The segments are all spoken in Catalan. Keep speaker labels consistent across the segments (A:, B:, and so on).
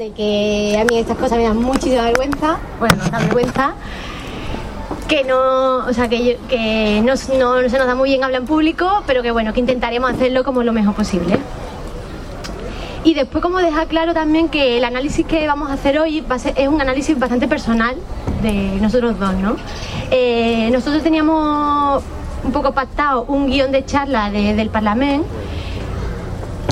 A: de que a mí estas cosas me dan muchísima vergüenza, bueno, nos da vergüenza, que no, o sea, que, que no, no, se nos da muy bien hablar en público, pero que bueno, que intentaremos hacerlo como lo mejor posible. Y después como dejar claro también que el análisis que vamos a hacer hoy va a ser, es un análisis bastante personal de nosotros dos, ¿no? Eh, nosotros teníamos un poco pactado un guion de charla de, del Parlamento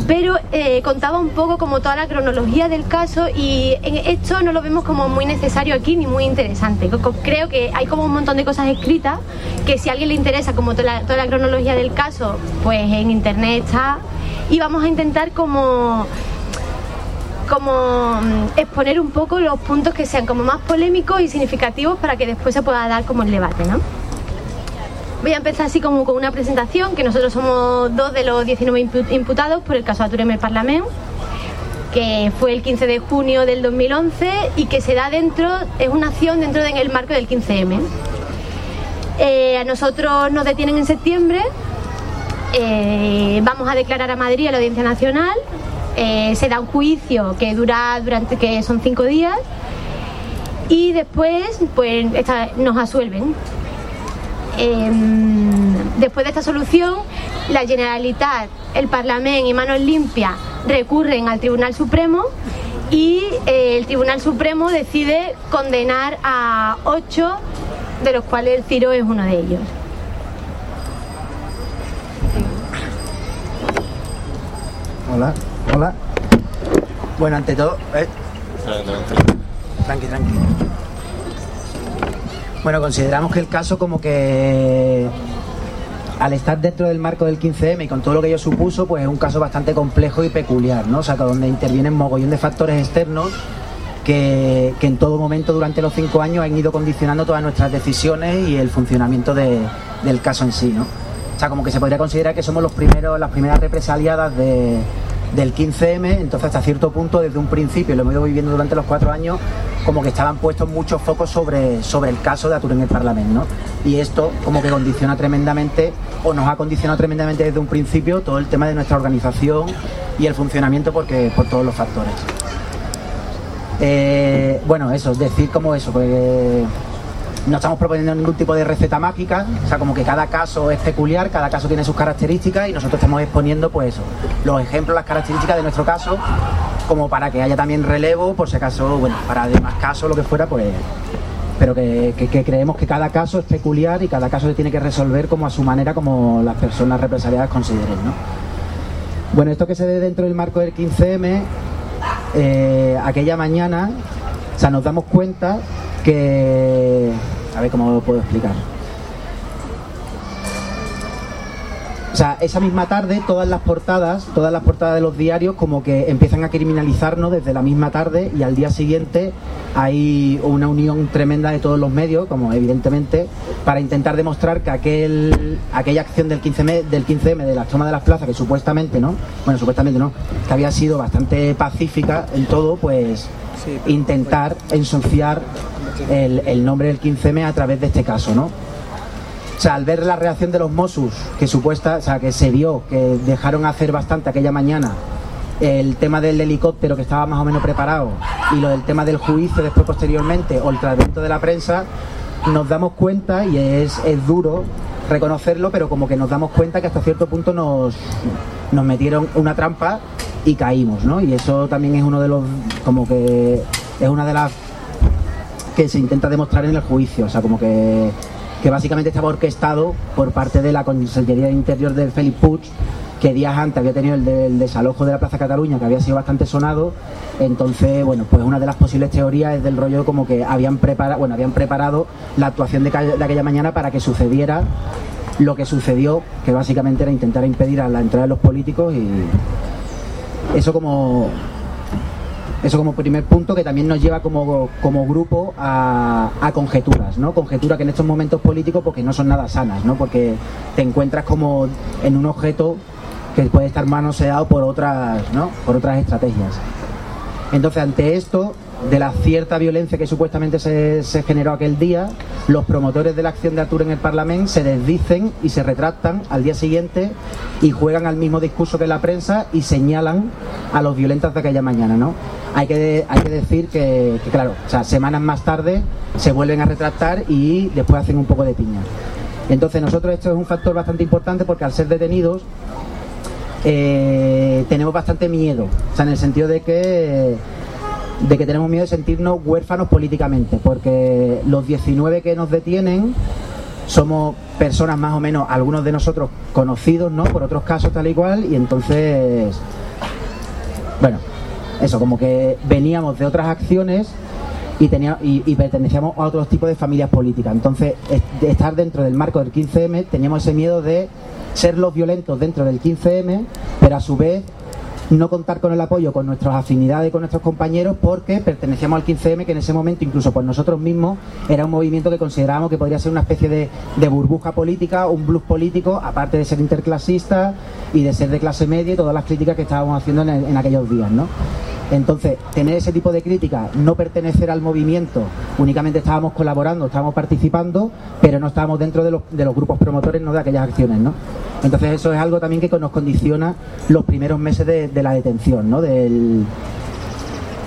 A: pero eh, contaba un poco como toda la cronología del caso y en esto no lo vemos como muy necesario aquí ni muy interesante. Creo que hay como un montón de cosas escritas que si a alguien le interesa como toda la, cronología del caso, pues en internet está y vamos a intentar como como mm, exponer un poco los puntos que sean como más polémicos y significativos para que después se pueda dar como el debate, ¿no? Voy a empezar así como con una presentación, que nosotros somos dos de los 19 imputados por el caso Aturem el Parlamento, que fue el 15 de junio del 2011 y que se da dentro, es una acción dentro del marco del 15M. Eh, a nosotros nos detienen en septiembre, eh, vamos a declarar a Madrid a la Audiencia Nacional, eh, se da un juicio que dura durante que son cinco días y después pues nos asuelven Em, después de esta solución, la Generalitat, el Parlamento y Manos Limpias recurren al Tribunal Supremo y eh, el Tribunal Supremo decide condenar a ocho, de los cuales el Ciro es uno de ellos.
B: Hola, hola. Bueno, ante todo... Eh. Tranqui, tranqui. Bueno, consideramos que el caso como que al estar dentro del marco del 15M y con todo lo que ello supuso, pues es un caso bastante complejo y peculiar, ¿no? O sea, donde intervienen mogollón de factores externos que, en todo momento durante los cinco años han ido condicionando todas nuestras decisiones y el funcionamiento del caso en sí, ¿no? O sea, como que se podría considerar que somos los primeros, las primeras represaliadas de, del 15M, entonces hasta cierto punto desde un principio, lo hemos ido viviendo durante los cuatro años, como que estaban puestos muchos focos sobre, sobre el caso de Atur en el Parlamento, ¿no? Y esto como que condiciona tremendamente, o nos ha condicionado tremendamente desde un principio todo el tema de nuestra organización y el funcionamiento porque, por todos los factores. Eh, bueno, eso, decir como eso, porque no estamos proponiendo ningún tipo de receta mágica, o sea, como que cada caso es peculiar, cada caso tiene sus características y nosotros estamos exponiendo, pues eso, los ejemplos, las características de nuestro caso, como para que haya también relevo, por si acaso, bueno, para demás casos, lo que fuera, pues pero que, creemos que cada caso es peculiar y cada caso se tiene que resolver como a su manera, como las personas represaliadas consideren, ¿no? Bueno, esto que se ve dentro del marco del 15M, eh, aquella mañana, o sea, nos damos cuenta que... A ver cómo lo puedo explicar. O sea, esa misma tarde todas las portadas, todas las portadas de los diarios como que empiezan a criminalizarnos desde la misma tarde y al día siguiente hay una unión tremenda de todos los medios, como evidentemente, para intentar demostrar que aquel, aquella acción del 15M, del 15M de la toma de las plazas, que supuestamente no, bueno, supuestamente no, que había sido bastante pacífica en todo, pues intentar ensuciar el, nombre del 15M a través de este caso, ¿no? O sea, al ver la reacción de los Mossos, que supuesta, o sea, que se vio que dejaron hacer bastante aquella mañana el tema del helicóptero que estaba más o menos preparado y lo del tema del juicio después posteriormente o el tratamiento de la prensa, nos damos cuenta y es, es duro reconocerlo, pero como que nos damos cuenta que hasta cierto punto nos, nos metieron una trampa y caímos, ¿no? Y eso también es uno de los, como que es una de las que se intenta demostrar en el juicio, o sea, como que, que básicamente estaba orquestado por parte de la Consellería de Interior de Félix Puig, que días antes había tenido el, desalojo de la Plaza Cataluña, que había sido bastante sonado, entonces, bueno, pues una de las posibles teorías es del rollo como que habían preparado, bueno, habían preparado la actuación de, de aquella mañana para que sucediera lo que sucedió, que básicamente era intentar impedir a la entrada de los políticos y eso como eso como primer punto que también nos lleva como, como grupo a, conjeturas, ¿no? Conjeturas que en estos momentos políticos porque no son nada sanas, ¿no? Porque te encuentras como en un objeto que puede estar manoseado por otras, ¿no? Por otras estrategias. Entonces, ante esto, de la cierta violencia que supuestamente se, generó aquel día, los promotores de la acción de Artur en el Parlamento se desdicen y se retractan al día siguiente y juegan al mismo discurso que la prensa y señalan a los violentos de aquella mañana, ¿no? Hay que, hay que decir que, claro, o sea, semanas más tarde se vuelven a retractar y después hacen un poco de piña. Entonces nosotros esto es un factor bastante importante porque al ser detenidos eh, tenemos bastante miedo, o sea, en el sentido de que de que tenemos miedo de sentirnos huérfanos políticamente, porque los 19 que nos detienen somos personas más o menos, algunos de nosotros conocidos, ¿no? Por otros casos tal y cual, y entonces, bueno, eso, como que veníamos de otras acciones y, tenía, y, pertenecíamos a otros tipos de familias políticas. Entonces, estar dentro del marco del 15M, teníamos ese miedo de ser los violentos dentro del 15M, pero a su vez no contar con el apoyo con nuestras afinidades con nuestros compañeros porque pertenecíamos al 15M que en ese momento incluso por nosotros mismos era un movimiento que considerábamos que podría ser una especie de, burbuja política, un blues político, aparte de ser interclasista y de ser de clase media y todas las críticas que estábamos haciendo en, en aquellos días, ¿no? Entonces, tener ese tipo de crítica, no pertenecer al movimiento, únicamente estábamos colaborando, estábamos participando, pero no estábamos dentro de los, de los grupos promotores no de aquellas acciones, ¿no? Entonces eso es algo también que nos condiciona los primeros meses de, la detención, ¿no? Del,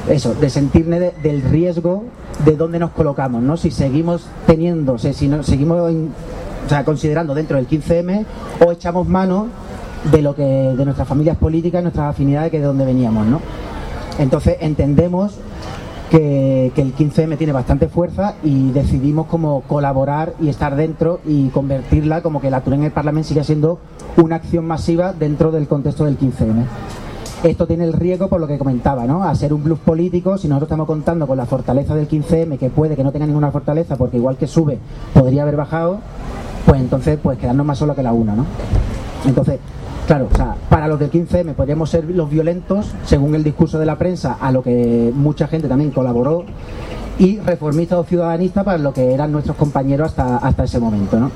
B: eso, de sentirme del riesgo de dónde nos colocamos, ¿no? Si seguimos teniendo, si no, seguimos o sea, considerando dentro del 15M o echamos mano de lo que de nuestras familias políticas, nuestras afinidades, que de donde veníamos, ¿no? Entonces entendemos que, el 15M tiene bastante fuerza y decidimos como colaborar y estar dentro y convertirla como que la Tour en el Parlamento siga siendo una acción masiva dentro del contexto del 15M. Esto tiene el riesgo por lo que comentaba, ¿no? A ser un blues político, si nosotros estamos contando con la fortaleza del 15M, que puede que no tenga ninguna fortaleza, porque igual que sube, podría haber bajado, pues entonces pues quedarnos más solo que la una, ¿no? Entonces, Claro, o sea, para los del 15M podríamos ser los violentos, según el discurso de la prensa, a lo que mucha gente también colaboró, y reformistas o ciudadanistas para lo que eran nuestros compañeros hasta, hasta ese momento, ¿no?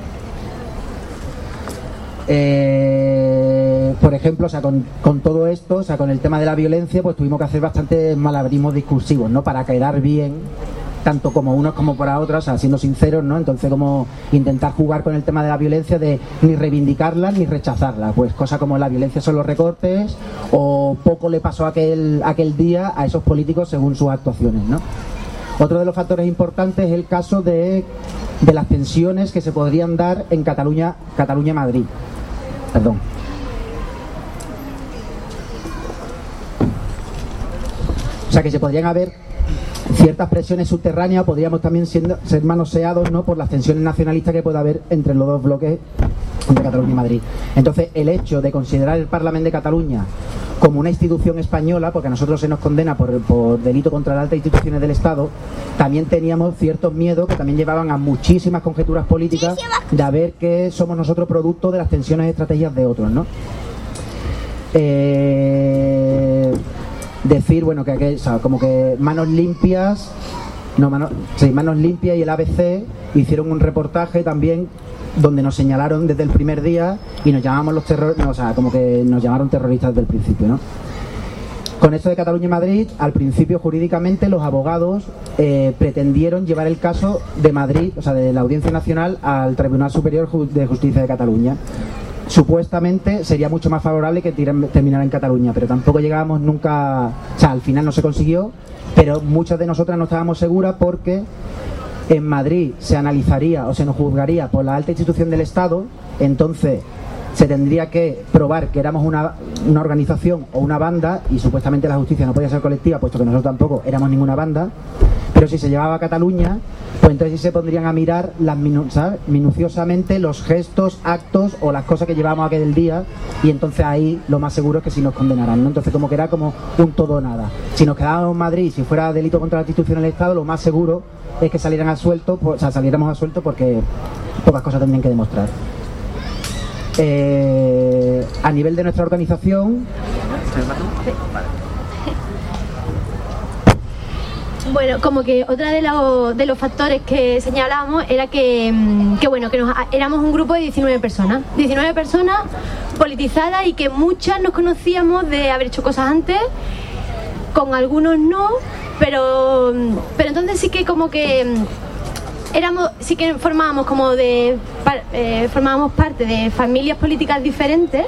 B: Eh, por ejemplo, o sea, con, todo esto, o sea, con el tema de la violencia, pues tuvimos que hacer bastantes malabrismos discursivos, ¿no? Para quedar bien tanto como unos como para otros, siendo sinceros, ¿no? Entonces, como intentar jugar con el tema de la violencia, de ni reivindicarla ni rechazarla. Pues cosa como la violencia son los recortes, o poco le pasó aquel, aquel día a esos políticos según sus actuaciones, ¿no? Otro de los factores importantes es el caso de, de las tensiones que se podrían dar en Cataluña, Cataluña-Madrid. Perdón. O sea, que se podrían haber ciertas presiones subterráneas podríamos también ser manoseados ¿no? por las tensiones nacionalistas que pueda haber entre los dos bloques de Cataluña y Madrid. Entonces, el hecho de considerar el Parlamento de Cataluña como una institución española, porque a nosotros se nos condena por, por delito contra las altas instituciones del Estado, también teníamos ciertos miedos que también llevaban a muchísimas conjeturas políticas de ver que somos nosotros producto de las tensiones y estrategias de otros, ¿no? Eh, decir, bueno, que, como que manos limpias, no, manos, sí, manos limpias y el ABC hicieron un reportaje también donde nos señalaron desde el primer día y nos llamamos los terroristas, o sea, como que nos llamaron terroristas desde el principio, ¿no? Con esto de Cataluña y Madrid, al principio jurídicamente los abogados eh, pretendieron llevar el caso de Madrid, o sea, de la Audiencia Nacional al Tribunal Superior de Justicia de Cataluña supuestamente sería mucho más favorable que terminara en Cataluña, pero tampoco llegábamos nunca, o sea, al final no se consiguió, pero muchas de nosotras no estábamos seguras porque en Madrid se analizaría o se nos juzgaría por la alta institución del Estado, entonces se tendría que probar que éramos una, una, organización o una banda y supuestamente la justicia no podía ser colectiva, puesto que nosotros tampoco éramos ninguna banda, pero si se llevaba a Cataluña, pues entonces sí se pondrían a mirar las minuciosamente los gestos, actos o las cosas que llevábamos aquel día y entonces ahí lo más seguro es que sí nos condenarán, ¿no? Entonces como que era como un todo nada. Si nos quedábamos en Madrid, si fuera delito contra la institución del Estado, lo más seguro es que salieran a suelto, o sea, saliéramos a suelto porque pocas cosas tendrían que demostrar. Eh, a nivel de nuestra organización...
A: Bueno, como que otra de, de los factores que señalábamos era que, mm, bueno, que éramos un grupo de 19 personas. 19 personas politizadas y que muchas nos conocíamos de haber hecho cosas antes, con algunos no, pero, mm, pero entonces sí que como que mm, éramos, sí que formábamos como de, eh, formábamos parte de familias políticas diferentes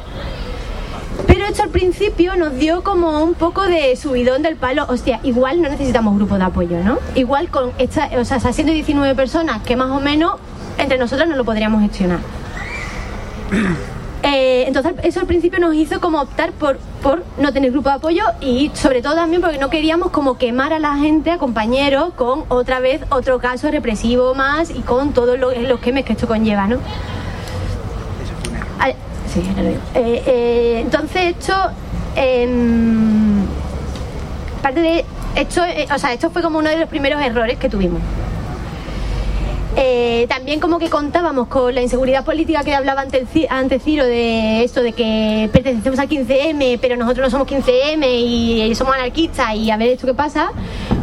A: esto al principio nos dio como un poco de subidón del palo. Hostia, igual no necesitamos grupos de apoyo, ¿no? Igual con esta, o sea, siendo 19 personas que más o menos entre nosotros no lo podríamos gestionar. Eh, entonces eso al principio nos hizo como optar por, por no tener grupo de apoyo y sobre todo también porque no queríamos como quemar a la gente, a compañeros, con otra vez otro caso represivo más y con todos los, los quemes que esto conlleva, ¿no? Sí, eh, eh, entonces esto, em, parte de esto, o sea, esto fue como uno de los primeros errores que tuvimos. Eh, también como que contábamos con la inseguridad política que hablaba antes, Ciro de esto de que pertenecemos al 15M, pero nosotros no somos 15M y, somos anarquistas y a ver esto qué pasa.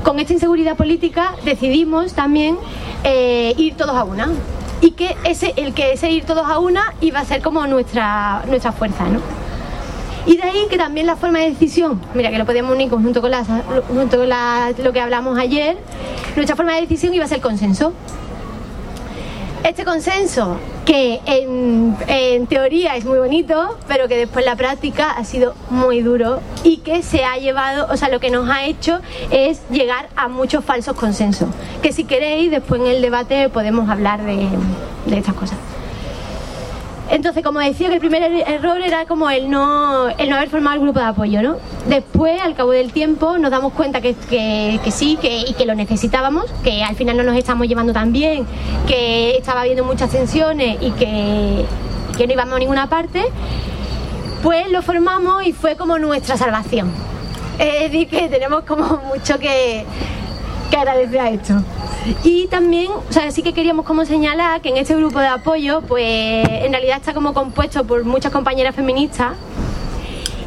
A: Con esta inseguridad política decidimos también eh, ir todos a una y que ese el que ese ir todos a una iba a ser como nuestra nuestra fuerza, ¿no? Y de ahí que también la forma de decisión, mira que lo podemos unir junto con, junto con lo que hablamos ayer, nuestra forma de decisión iba a ser consenso. Este consenso, que en, teoría es muy bonito, pero que después la práctica ha sido muy duro y que se ha llevado, o sea, lo que nos ha hecho es llegar a muchos falsos consensos. Que si queréis, después en el debate podemos hablar de estas cosas. Entonces, como decía, que el primer er-, error era como el no, el no haber formado el grupo de apoyo, ¿no? Después, al cabo del tiempo, nos damos cuenta que, sí que, y que lo necesitábamos, que al final no nos estamos llevando tan bien, que estaba habiendo muchas tensiones y que, que no íbamos a ninguna parte. Pues lo formamos y fue como nuestra salvación. Es decir, que tenemos como mucho que, que agradecer a esto. Y también, o sea, sí que queríamos como señalar que en este grupo de apoyo, pues en realidad está como compuesto por muchas compañeras feministas.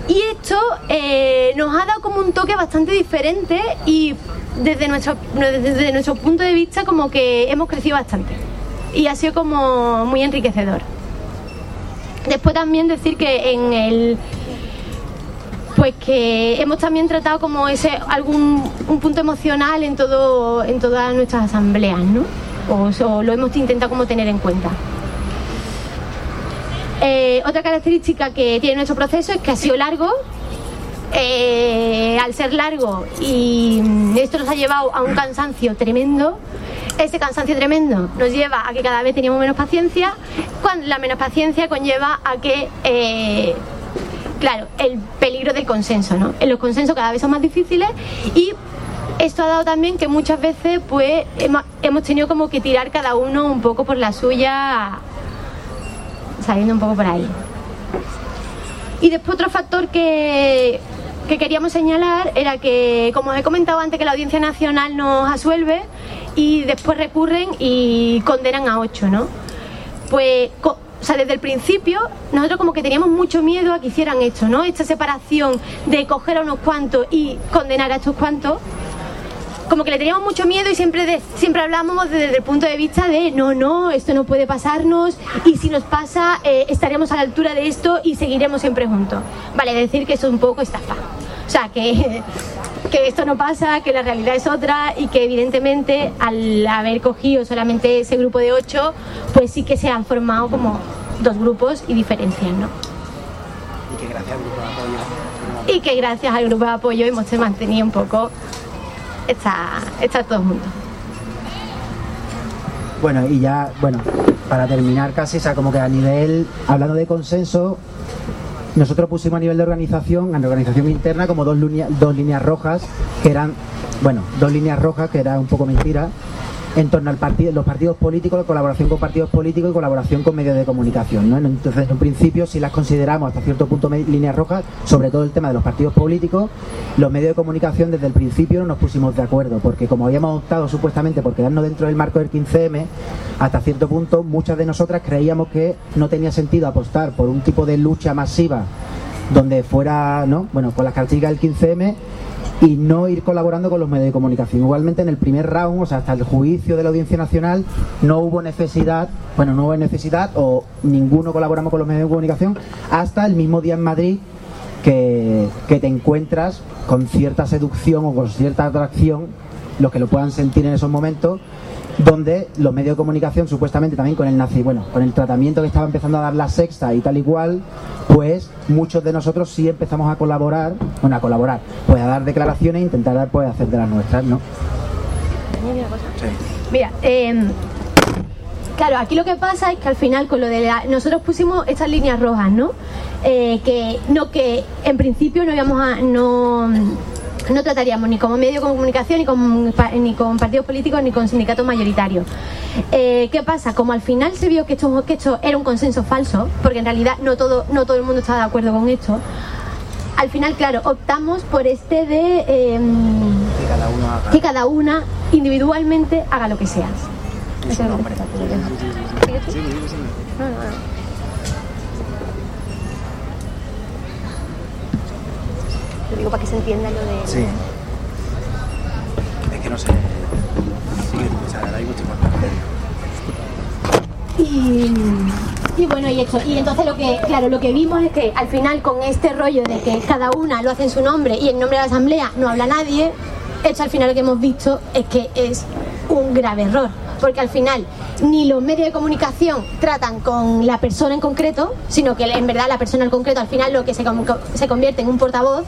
A: Y esto eh, nos ha dado como un toque bastante diferente y desde nuestro, desde nuestro punto de vista como que hemos crecido bastante. Y ha sido como muy enriquecedor. Después también decir que en el pues que hemos también tratado como ese algún un punto emocional en todo en todas nuestras asambleas, ¿no? O, lo hemos intentado como tener en cuenta. Eh, otra característica que tiene nuestro proceso es que ha sido largo. Eh, al ser largo y esto nos ha llevado a un cansancio tremendo, ese cansancio tremendo nos lleva a que cada vez teníamos menos paciencia, cuando la menos paciencia conlleva a que eh, claro, el peligro del consenso, ¿no? Los consensos cada vez son más difíciles y esto ha dado también que muchas veces pues hemos, tenido como que tirar cada uno un poco por la suya, saliendo un poco por ahí. Y después otro factor que, que queríamos señalar era que, como os he comentado antes, que la Audiencia Nacional nos asuelve y después recurren y condenan a ocho, ¿no? Pues sea, desde el principio nosotros como que teníamos mucho miedo a que hicieran esto, ¿no? Esta separación de coger a unos cuantos y condenar a estos cuantos. Como que le teníamos mucho miedo y siempre, siempre hablábamos desde el punto de vista de no, no, esto no puede pasarnos y si nos pasa eh, estaremos a la altura de esto y seguiremos siempre juntos. Vale, decir que eso es un poco estafa. O sea, que, que esto no pasa, que la realidad es otra y que evidentemente al haber cogido solamente ese grupo de ocho, pues sí que se han formado como dos grupos y diferencias, ¿no?
B: Y que gracias al grupo de apoyo.
A: Y que gracias al grupo de apoyo hemos mantenido un poco estar, estar todos juntos.
B: Bueno, y ya, bueno, para terminar casi, o sea, como que a nivel, hablando de consenso, nosotros pusimos a nivel de organización, a la organización interna, como dos, dos líneas rojas, que eran, bueno, dos líneas rojas, que era un poco mentira, en torno al partido, los partidos políticos, la colaboración con partidos políticos y colaboración con medios de comunicación. ¿no? Entonces, en un principio, si las consideramos hasta cierto punto líneas rojas, sobre todo el tema de los partidos políticos, los medios de comunicación desde el principio no nos pusimos de acuerdo, porque como habíamos optado supuestamente por quedarnos dentro del marco del 15M, hasta cierto punto muchas de nosotras creíamos que no tenía sentido apostar por un tipo de lucha masiva donde fuera, ¿no? Bueno, con las características del 15M y no ir colaborando con los medios de comunicación. Igualmente en el primer round, o sea, hasta el juicio de la Audiencia Nacional, no hubo necesidad, bueno, no hubo necesidad o ninguno colaboramos con los medios de comunicación hasta el mismo día en Madrid que, te encuentras con cierta seducción o con cierta atracción los que lo puedan sentir en esos momentos, donde los medios de comunicación supuestamente también con el nazi, bueno, con el tratamiento que estaba empezando a dar la sexta y tal y cual, pues muchos de nosotros sí empezamos a colaborar, bueno, a colaborar, pues a dar declaraciones e intentar pues hacer de las nuestras, ¿no?
A: Mira, eh, claro, aquí lo que pasa es que al final con lo de la, nosotros pusimos estas líneas rojas, ¿no? Eh, que no que en principio no íbamos a no no trataríamos ni como medio de comunicación, ni con, ni con partidos políticos, ni con sindicatos mayoritarios. Eh, ¿Qué pasa? Como al final se vio que esto, que esto era un consenso falso, porque en realidad no todo, no todo el mundo estaba de acuerdo con esto, al final, claro, optamos por este de eh,
B: que, cada uno haga.
A: que cada una individualmente haga lo que sea. Lo digo para que se entienda lo de...
B: Sí. Es que no sé. Sigue tú, o sea, ahora mismo estoy
A: Y, y bueno, y esto. Y entonces lo que, claro, lo que vimos es que al final con este rollo de que cada una lo hace en su nombre y en nombre de la asamblea no habla nadie, esto al final lo que hemos visto es que es un grave error. Porque al final ni los medios de comunicación tratan con la persona en concreto, sino que en verdad la persona en concreto al final lo que se, se convierte en un portavoz,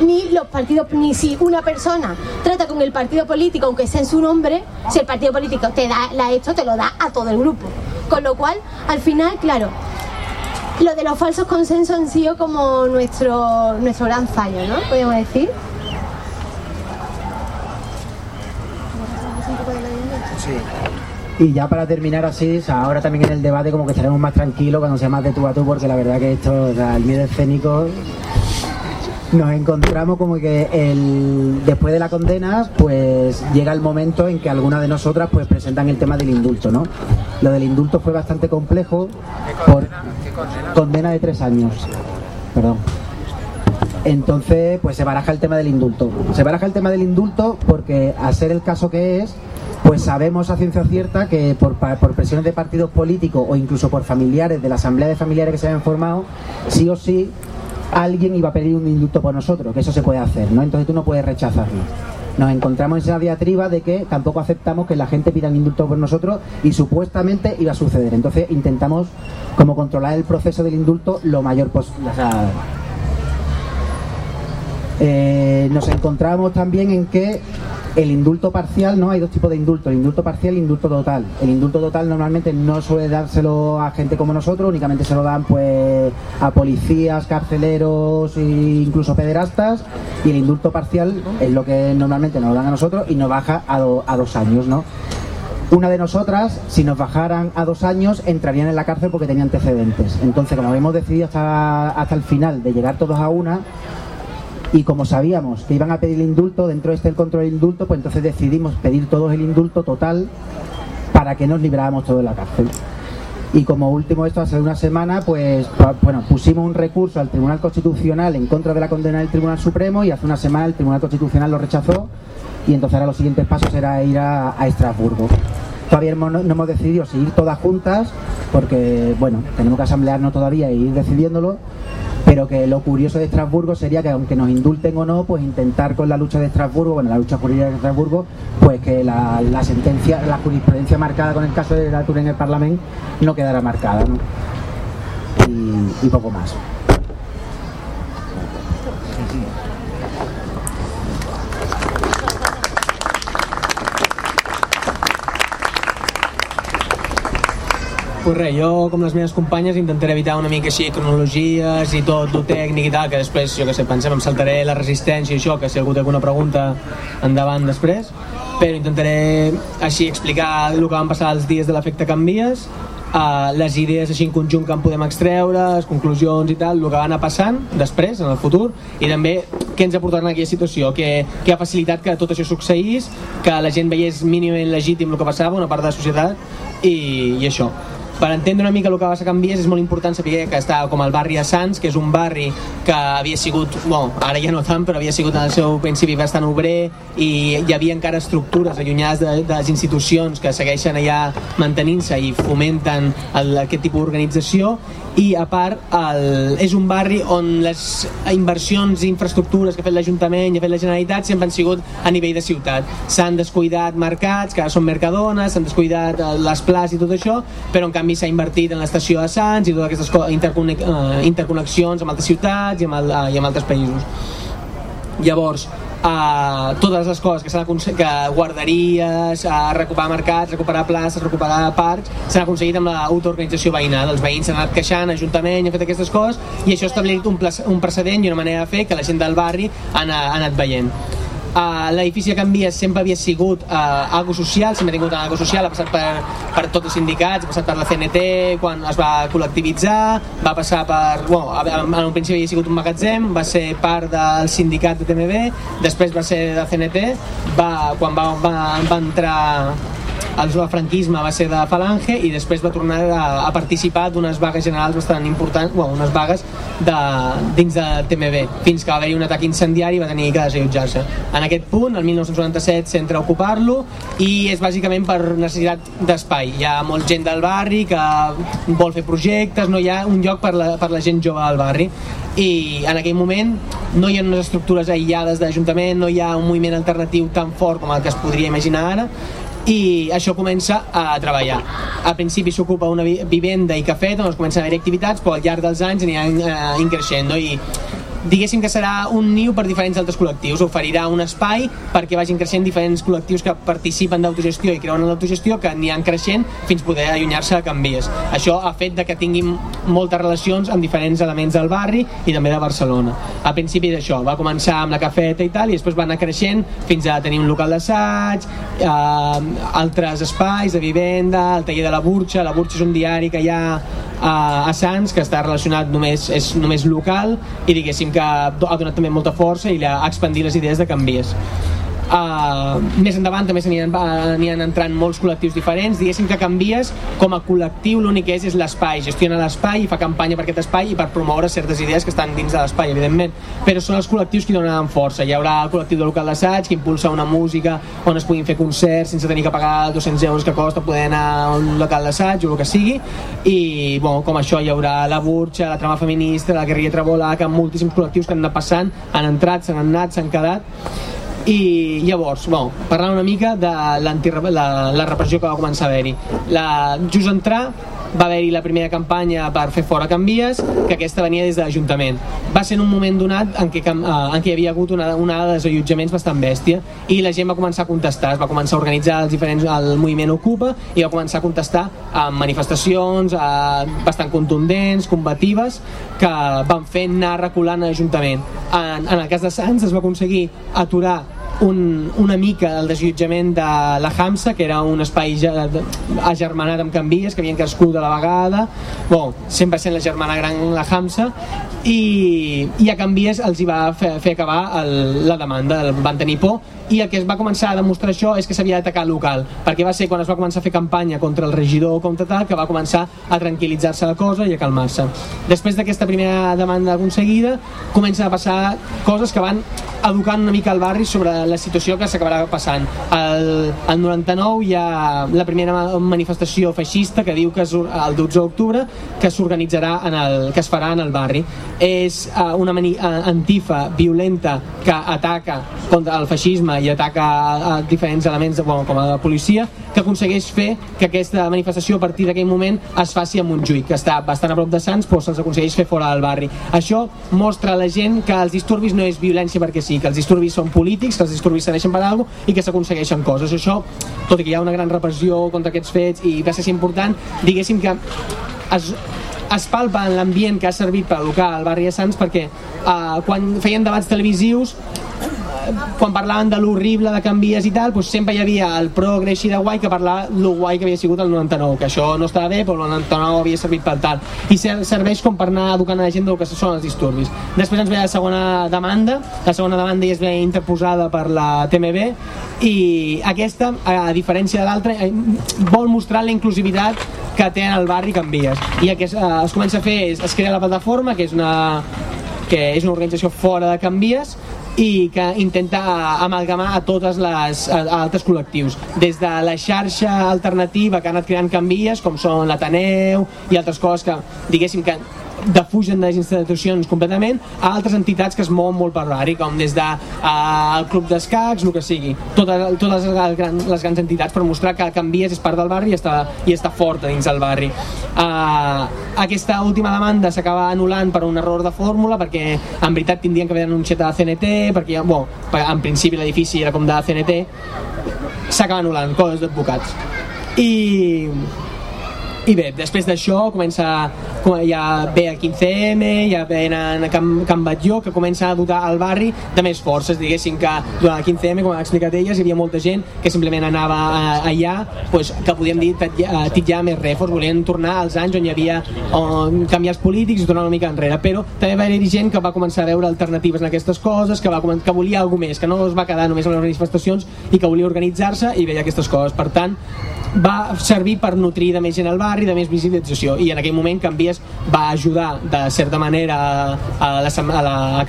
A: ni los partidos, ni si una persona trata con el partido político, aunque sea en su nombre, si el partido político te da hecho, te lo da a todo el grupo. Con lo cual, al final, claro, lo de los falsos consensos han sido como nuestro, nuestro gran fallo, ¿no? Podríamos decir.
B: Y ya para terminar así, o sea, ahora también en el debate como que estaremos más tranquilos cuando sea más de tú a tú, porque la verdad que esto, o sea, el miedo escénico, nos encontramos como que el, después de la condena, pues llega el momento en que algunas de nosotras pues presentan el tema del indulto, ¿no? Lo del indulto fue bastante complejo por condena de tres años, perdón. Entonces, pues se baraja el tema del indulto. Se baraja el tema del indulto porque, a ser el caso que es, pues sabemos a ciencia cierta que por, por presiones de partidos políticos o incluso por familiares de la asamblea de familiares que se habían formado, sí o sí alguien iba a pedir un indulto por nosotros, que eso se puede hacer, ¿no? Entonces tú no puedes rechazarlo. Nos encontramos en esa diatriba de que tampoco aceptamos que la gente pida un indulto por nosotros y supuestamente iba a suceder. Entonces intentamos como controlar el proceso del indulto lo mayor posible. Eh, nos encontramos también en que el indulto parcial, ¿no? Hay dos tipos de indulto, el indulto parcial y el indulto total. El indulto total normalmente no suele dárselo a gente como nosotros, únicamente se lo dan pues a policías, carceleros e incluso pederastas y el indulto parcial es lo que normalmente nos lo dan a nosotros y nos baja a, a dos años, ¿no? Una de nosotras, si nos bajaran a dos años, entrarían en la cárcel porque tenía antecedentes. Entonces, como habíamos decidido hasta, hasta el final de llegar todos a una, y como sabíamos que iban a pedir el indulto, dentro de este control del indulto, pues entonces decidimos pedir todos el indulto total para que nos libráramos todos de la cárcel. Y como último esto, hace una semana, pues bueno, pusimos un recurso al Tribunal Constitucional en contra de la condena del Tribunal Supremo y hace una semana el Tribunal Constitucional lo rechazó y entonces ahora los siguientes pasos era ir a, a Estrasburgo. Todavía no, no hemos decidido si ir todas juntas porque, bueno, tenemos que asamblearnos todavía e ir decidiéndolo, pero que lo curioso de Estrasburgo sería que aunque nos indulten o no, pues intentar con la lucha de Estrasburgo, bueno, la lucha jurídica de Estrasburgo, pues que la, la sentencia, la jurisprudencia marcada con el caso de la en el Parlamento no quedara marcada, ¿no? Y poco más.
C: Pues res, jo, com les meves companyes, intentaré evitar una mica així cronologies i tot lo tècnic i tal, que després, jo que sé, pensem, em saltaré la resistència i això, que si algú té alguna pregunta, endavant després. Però intentaré així explicar el que van passar els dies de l'efecte canvies, uh, les idees així en conjunt que en podem extreure, les conclusions i tal, el que va anar passant després, en el futur, i també què ens ha portat en aquella situació, què, què ha facilitat que tot això succeís, que la gent veiés mínimament legítim el que passava, una part de la societat, i, i això. Per entendre una mica el que va ser Can Vies és molt important saber que està com el barri de Sants, que és un barri que havia sigut, bueno, ara ja no tant, però havia sigut en el seu principi bastant obrer i hi havia encara estructures allunyades de, de les institucions que segueixen allà mantenint-se i fomenten el, aquest tipus d'organització. I a part el, és un barri on les inversions i infraestructures que ha fet l'Ajuntament i ha fet la Generalitat sempre han sigut a nivell de ciutat. S'han descuidat mercats, que ara són mercadones s'han descuidat eh, les places i tot això però en canvi s'ha invertit en l'estació de Sants i totes aquestes eh, interconnexions amb altres ciutats i amb, el, i amb altres països llavors a totes les coses que s'han aconseguit, que guarderies, a recuperar mercats, recuperar places, recuperar parcs, s'han aconseguit amb l'autoorganització veïnal. Els veïns s'han anat queixant, Ajuntament, han fet aquestes coses i això ha establit un, un precedent i una manera de fer que la gent del barri ha ha anat veient. Uh, l'edifici de Can Vies sempre havia sigut uh, algo social, sempre ha tingut algo social, ha passat per, per tots els sindicats, ha passat per la CNT quan es va col·lectivitzar, va passar per... Bueno, en un principi havia sigut un magatzem, va ser part del sindicat de TMB, després va ser de CNT, va, quan va, va, va entrar el franquisme va ser de Falange i després va tornar a, a participar d'unes vagues generals bastant importants, bueno, unes vagues de, dins de TMB, fins que va haver-hi un atac incendiari i va tenir que desallotjar-se. En aquest punt, el 1997, s'entra a ocupar-lo i és bàsicament per necessitat d'espai. Hi ha molt gent del barri que vol fer projectes, no hi ha un lloc per la, per la gent jove del barri i en aquell moment no hi ha unes estructures aïllades d'Ajuntament, no hi ha un moviment alternatiu tan fort com el que es podria imaginar ara i això comença a treballar. Al principi s'ocupa una vivenda i cafè, doncs comença a haver activitats, però al llarg dels anys aniran eh, increixent i diguéssim que serà un niu per diferents altres col·lectius, oferirà un espai perquè vagin creixent diferents col·lectius que participen d'autogestió i creuen en l'autogestió que aniran creixent fins poder allunyar-se de canvies. Això ha fet de que tinguin moltes relacions amb diferents elements del barri i també de Barcelona. A principi d'això, va començar amb la cafeta i tal i després va anar creixent fins a tenir un local d'assaig, eh, altres espais de vivenda, el taller de la Burxa, la Burxa és un diari que hi ha a, a Sants que està relacionat només, és només local i diguéssim que ha donat també molta força i ha expandit les idees de canvies Uh, més endavant també s'anien entrant molts col·lectius diferents. Diguéssim que canvies com a col·lectiu l'únic que és és l'espai, gestiona l'espai i fa campanya per aquest espai i per promoure certes idees que estan dins de l'espai, evidentment. Però són els col·lectius que donen força. Hi haurà el col·lectiu de local d'assaig que impulsa una música on es puguin fer concerts sense tenir que pagar 200 euros que costa poder anar a un local d'assaig o el que sigui. I bon, com això hi haurà la burxa, la trama feminista, la guerrilla travolà que moltíssims col·lectius que han anat passant han entrat, s'han anat, s'han quedat i llavors, bueno, parlant una mica de la, la repressió que va començar a haver-hi. Just entrar va haver-hi la primera campanya per fer fora Canvies, que aquesta venia des de l'Ajuntament. Va ser en un moment donat en què, eh, en què hi havia hagut una, una de desallotjaments bastant bèstia i la gent va començar a contestar, es va començar a organitzar els diferents, el moviment Ocupa i va començar a contestar amb manifestacions eh, bastant contundents, combatives, que van fer anar reculant l'Ajuntament. En, en el cas de Sants es va aconseguir aturar un, una mica el desallotjament de la Hamsa, que era un espai agermanat amb canvies que havien crescut a la vegada, bon, sempre sent la germana gran la Hamsa, i, i a canvies els hi va fer, fer acabar el, la demanda, el, van tenir por, i el que es va començar a demostrar això és que s'havia d'atacar local, perquè va ser quan es va començar a fer campanya contra el regidor contra tal que va començar a tranquil·litzar-se la cosa i a calmar-se. Després d'aquesta primera demanda aconseguida, comencen a passar coses que van educant una mica el barri sobre la situació que s'acabarà passant. El, el 99 hi ha la primera manifestació feixista que diu que és el 12 d'octubre que s'organitzarà en el que es farà en el barri. És uh, una mani, uh, antifa violenta que ataca contra el feixisme i ataca a, a diferents elements de, bueno, com a la policia que aconsegueix fer que aquesta manifestació a partir d'aquell moment es faci a Montjuïc que està bastant a prop de Sants però se'ls aconsegueix fer fora del barri. Això mostra a la gent que els disturbis no és violència perquè sí, que els disturbis són polítics que els disturbis serveixen per alguna cosa i que s'aconsegueixen coses. Això, tot i que hi ha una gran repressió contra aquests fets i va ser important diguéssim que es, es palpa en l'ambient que ha servit per educar al barri de Sants perquè eh, quan feien debats televisius quan parlaven de l'horrible de canvies i tal, doncs sempre hi havia el progre així de guai que parlava lo guai que havia sigut el 99, que això no estava bé, però el 99 havia servit per tal. I serveix com per anar educant a la gent del que són els disturbis. Després ens ve la segona demanda, la segona demanda ja es ve interposada per la TMB i aquesta, a diferència de l'altra, eh, vol mostrar la inclusivitat que té el barri Canvies i el que es, uh, es comença a fer és es crea la plataforma que és una que és una organització fora de Canvies i que intenta amalgamar a totes les a, a altres col·lectius. Des de la xarxa alternativa que ha anat creant canvies com són l'Ateneu i altres coses que diguéssim que defugen de les institucions completament a altres entitats que es mouen molt per barri com des de uh, el club d'escacs el que sigui, totes, totes les, grans, les grans entitats per mostrar que Canvies és part del barri i està, i està forta dins del barri. Uh, aquesta última demanda s'acaba anul·lant per un error de fórmula perquè en veritat tindrien que haver anunciat a la CNT perquè bueno, en principi l'edifici era com de la CNT s'acaba anul·lant, coses d'advocats. I i bé, després d'això comença ja ve el 15M, ja venen Can, Can Batlló, que comença a dotar el barri de més forces, diguéssim que durant el 15M, com ha explicat elles, hi havia molta gent que simplement anava allà, pues, que podíem dir titllar més refos, volien tornar als anys on hi havia on, canviar els polítics i tornar una mica enrere, però també va haver-hi gent que va començar a veure alternatives en aquestes coses, que, va, que volia alguna més, que no es va quedar només en les manifestacions i que volia organitzar-se i veia aquestes coses. Per tant, va servir per nutrir de més gent al barri, de més visibilització i en aquell moment Canvies va ajudar de certa manera a la, a la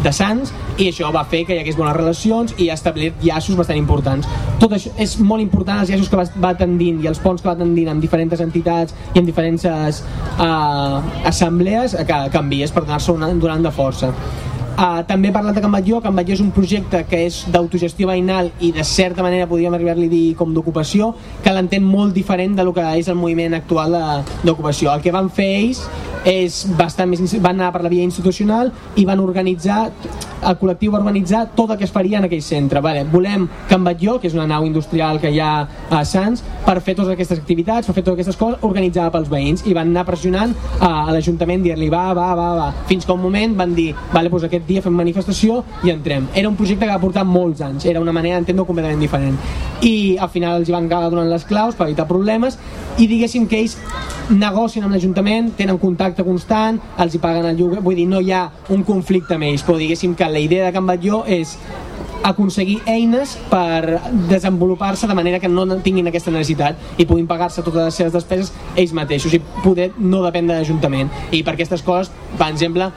C: de Sants i això va fer que hi hagués bones relacions i establir llaços bastant importants. Tot això és molt important els llaços que va, va tendint i els ponts que va tendint amb diferents entitats i amb diferents uh, assemblees que canvies per donar-se donant de força. Uh, també he parlat de Can Batlló. Can Batlló és un projecte que és d'autogestió veïnal i de certa manera podríem arribar-li a dir com d'ocupació, que l'entén molt diferent de lo que és el moviment actual d'ocupació. El que van fer ells és bastant més, van anar per la via institucional i van organitzar el col·lectiu va organitzar tot el que es faria en aquell centre. Vale, volem Can Batlló, que és una nau industrial que hi ha a Sants, per fer totes aquestes activitats, per fer totes aquestes coses, organitzada pels veïns, i van anar pressionant a l'Ajuntament, dir-li va, va, va, va, fins que un moment van dir, vale, doncs aquest dia fem manifestació i entrem. Era un projecte que va portar molts anys, era una manera d'entendre completament diferent. I al final els hi van acabar donant les claus per evitar problemes i diguéssim que ells negocien amb l'Ajuntament, tenen contacte constant, els hi paguen el lloguer, vull dir, no hi ha un conflicte amb ells, però diguéssim que la idea de Can Batlló és aconseguir eines per desenvolupar-se de manera que no tinguin aquesta necessitat i puguin pagar-se totes les seves despeses ells mateixos i poder no depèn de l'Ajuntament i per aquestes coses, per exemple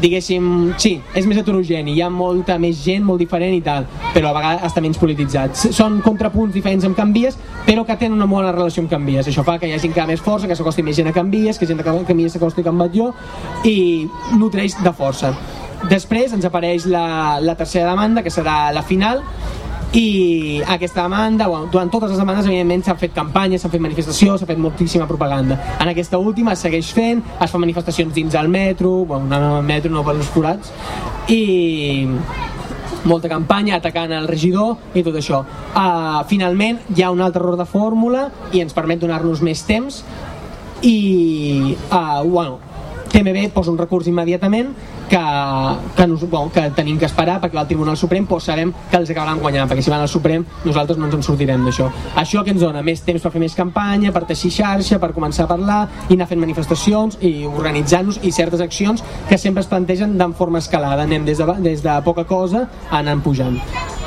C: diguéssim, sí, és més heterogeni, hi ha molta més gent, molt diferent i tal, però a vegades està menys polititzat. Són contrapunts diferents amb Canvies, però que tenen una bona relació amb Canvies. Això fa que hi hagi encara més força, que s'acosti més gent a Canvies, que gent de Canvies s'acosti a Batlló i nutreix de força. Després ens apareix la, la tercera demanda, que serà la final, i aquesta demanda, bueno, durant totes les demandes evidentment s'han fet campanyes, s'han fet manifestacions, s'ha fet moltíssima propaganda. En aquesta última es segueix fent, es fa manifestacions dins del metro, bueno, no, no, el metro no per els forats, i molta campanya atacant el regidor i tot això. Uh, finalment hi ha un altre error de fórmula i ens permet donar-nos més temps i uh, bueno, TMB posa un recurs immediatament que, que, nos, bueno, que tenim que esperar perquè va al Tribunal Suprem però sabem que els acabaran guanyant perquè si van al Suprem nosaltres no ens en sortirem d'això. Això que ens dona més temps per fer més campanya per teixir xarxa, per començar a parlar i anar fent manifestacions i organitzar-nos i certes accions que sempre es plantegen de forma escalada. Anem des de, des de poca cosa anant pujant.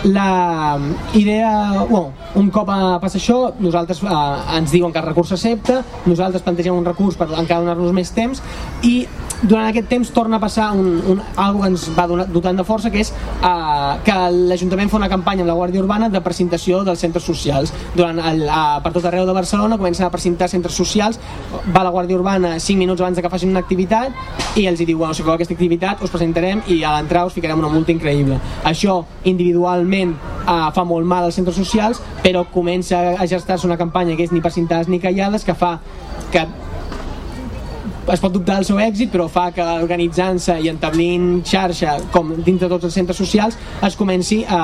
C: La idea, bueno, un cop passa això, nosaltres eh, ens diuen que el recurs s'accepta, nosaltres plantegem un recurs per encara donar-nos més temps i durant aquest temps torna a passar un, un, algo que ens va dotant de força que és uh, que l'Ajuntament fa una campanya amb la Guàrdia Urbana de presentació dels centres socials. Durant el, uh, per tot arreu de Barcelona comencen a presentar centres socials va la Guàrdia Urbana 5 minuts abans de que facin una activitat i els hi diu, bueno, si feu aquesta activitat us presentarem i a l'entrar us ficarem una multa increïble. Això individualment uh, fa molt mal als centres socials però comença a gestar-se una campanya que és ni per cintades ni callades que fa que es pot dubtar del seu èxit però fa que organitzant-se i entablint xarxa com dins de tots els centres socials es comenci a,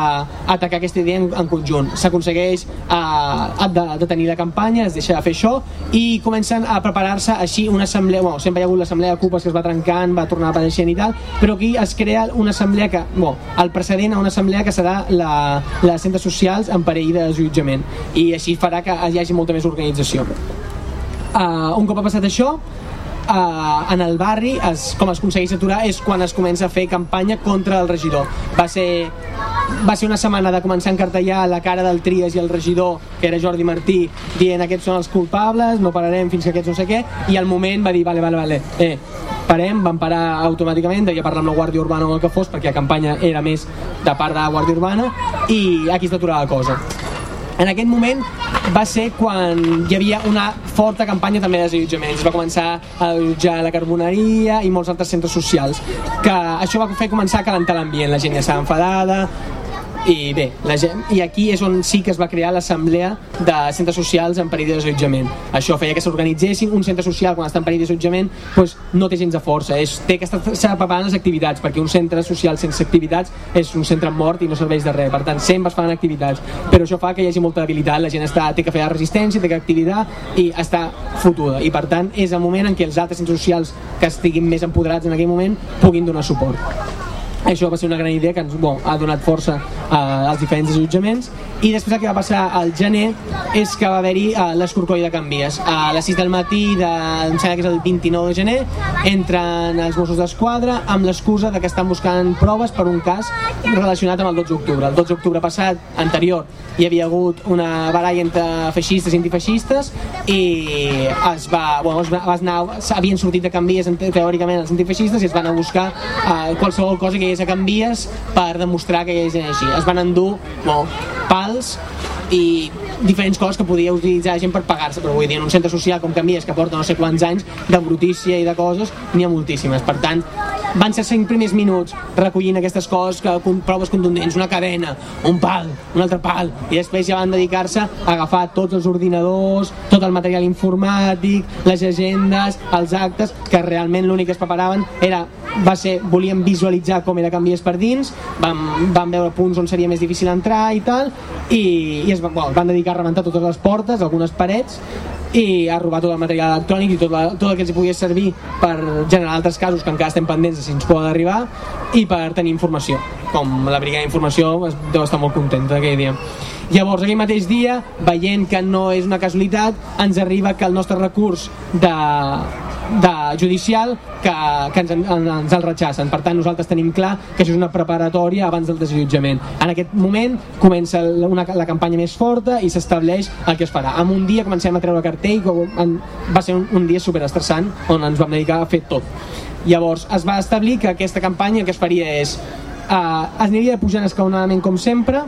C: atacar aquesta idea en, conjunt. S'aconsegueix de, de tenir la campanya es deixa de fer això i comencen a preparar-se així una assemblea bueno, sempre hi ha hagut l'assemblea de Cupes que es va trencant va tornar a apareixent i tal però aquí es crea una assemblea que bueno, el precedent a una assemblea que serà la, la centres socials en perill de desallotjament. I així farà que hi hagi molta més organització. Uh, un cop ha passat això eh, en el barri es, com es aconsegueix aturar és quan es comença a fer campanya contra el regidor va ser va ser una setmana de començar a encartellar la cara del Trias i el regidor, que era Jordi Martí, dient aquests són els culpables, no pararem fins que aquests no sé què, i al moment va dir, vale, vale, vale, eh, parem, van parar automàticament, deia parlar amb la Guàrdia Urbana o el que fos, perquè la campanya era més de part de la Guàrdia Urbana, i aquí es va aturar la cosa. En aquest moment va ser quan hi havia una forta campanya també de desallotjaments. Es va començar a allotjar la carboneria i molts altres centres socials, que això va fer començar a calentar l'ambient. La gent ja estava enfadada, i bé, la gent, i aquí és on sí que es va crear l'assemblea de centres socials en perill de desallotjament. Això feia que s'organitzessin, un centre social quan està en perill de desallotjament doncs no té gens de força, és, té que estar preparant les activitats, perquè un centre social sense activitats és un centre mort i no serveix de res, per tant sempre es fan activitats, però això fa que hi hagi molta debilitat, la gent està, té que fer resistència, té que activitat i està fotuda, i per tant és el moment en què els altres centres socials que estiguin més empoderats en aquell moment puguin donar suport això va ser una gran idea que ens bo, ha donat força eh, als diferents desallotjaments i després el que va passar al gener és que va haver-hi eh, l'escorcoll de canvies. A les 6 del matí de, em sembla que és el 29 de gener entren els Mossos d'Esquadra amb l'excusa de que estan buscant proves per un cas relacionat amb el 12 d'octubre. El 12 d'octubre passat, anterior hi havia hagut una baralla entre feixistes i antifeixistes i es va, bueno, es va, es anar, havien sortit de canvies teòricament els antifeixistes i es van a buscar eh, qualsevol cosa que hi a Canvies per demostrar que gent així. Es van endur bueno, pals i diferents coses que podia utilitzar la gent per pagar-se, però vull dir, en un centre social com Canvies, que porta no sé quants anys de brutícia i de coses, n'hi ha moltíssimes. Per tant, van ser cinc primers minuts recollint aquestes coses, que, proves contundents, una cadena, un pal, un altre pal, i després ja van dedicar-se a agafar tots els ordinadors, tot el material informàtic, les agendes, els actes, que realment l'únic que es preparaven era, va ser, volíem visualitzar com era canvies per dins, van, van veure punts on seria més difícil entrar i tal, i, i es, bueno, van dedicar a rebentar totes les portes, algunes parets, i a robar tot el material electrònic i tot, la, tot el que ens podia servir per generar altres casos que encara estem pendents de si ens poden arribar i per tenir informació. Com la brigada d'informació deu estar molt contenta aquell dia. Llavors, aquell mateix dia, veient que no és una casualitat, ens arriba que el nostre recurs de, de judicial que, que ens, ens el rechacen. Per tant, nosaltres tenim clar que això és una preparatòria abans del desallotjament. En aquest moment comença una, la campanya més forta i s'estableix el que es farà. En un dia comencem a treure cartell, en, va ser un, un dia superestressant on ens vam dedicar a fer tot. Llavors, es va establir que aquesta campanya el que es faria és eh, es aniria pujant escalonadament com sempre.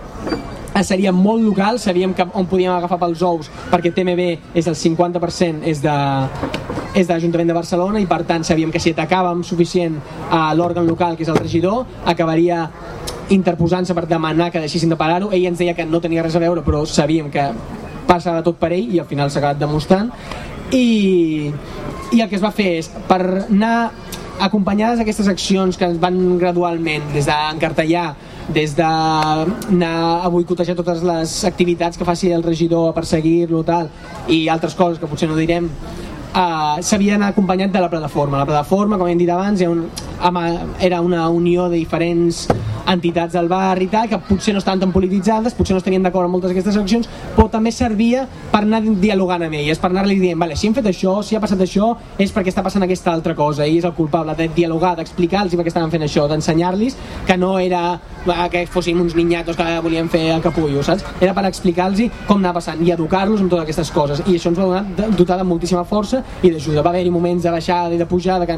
C: Eh, seria molt local, sabíem que on podíem agafar pels ous perquè TMB és el 50% és de, és de l'Ajuntament de Barcelona i per tant sabíem que si atacàvem suficient a l'òrgan local que és el regidor acabaria interposant-se per demanar que deixessin de parar-ho ell ens deia que no tenia res a veure però sabíem que passava tot per ell i al final s'ha acabat demostrant. I, i el que es va fer és per anar acompanyades aquestes accions que es van gradualment des d'encartellar des d'anar a boicotejar totes les activitats que faci el regidor a perseguir-lo tal i altres coses que potser no direm uh, s'havia d'anar acompanyat de la plataforma la plataforma, com hem dit abans era, un, era una unió de diferents entitats del barri i tal, que potser no estaven tan polititzades, potser no estarien d'acord amb moltes d'aquestes accions, però també servia per anar dialogant amb elles, per anar-li dient, vale, si hem fet això, si ha passat això, és perquè està passant aquesta altra cosa, i és el culpable de dialogar, d'explicar-los per què estaven fent això, d'ensenyar-los que no era que fossin uns niñatos que volien fer el capullo, saps? Era per explicar-los com anava passant i educar-los amb totes aquestes coses, i això ens va donar dotar de moltíssima força i d'ajuda. Va haver-hi moments de baixada i de pujada que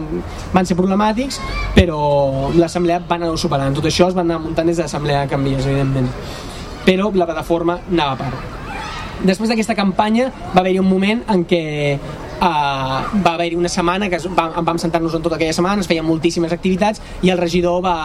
C: van ser problemàtics, però l'assemblea va anar superant. Tot això es va anar muntant des de l'assemblea de canvies, evidentment. Però la plataforma anava a part. Després d'aquesta campanya va haver-hi un moment en què uh, va haver-hi una setmana que va, vam sentar-nos en tota aquella setmana, es feien moltíssimes activitats i el regidor va,